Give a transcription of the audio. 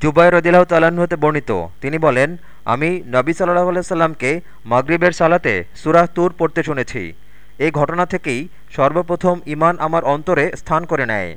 জুবাইর রদিল্লাহ তাল্লাহ্ন হতে বর্ণিত। তিনি বলেন, আমি নবী সাল্লাহ সাল্লামকে মাগরিবের সালাতে সুরাহ তুর পড়তে শুনেছি। এই ঘটনা থেকেই সর্বপ্রথম ইমান আমার অন্তরে স্থান করে নেয়।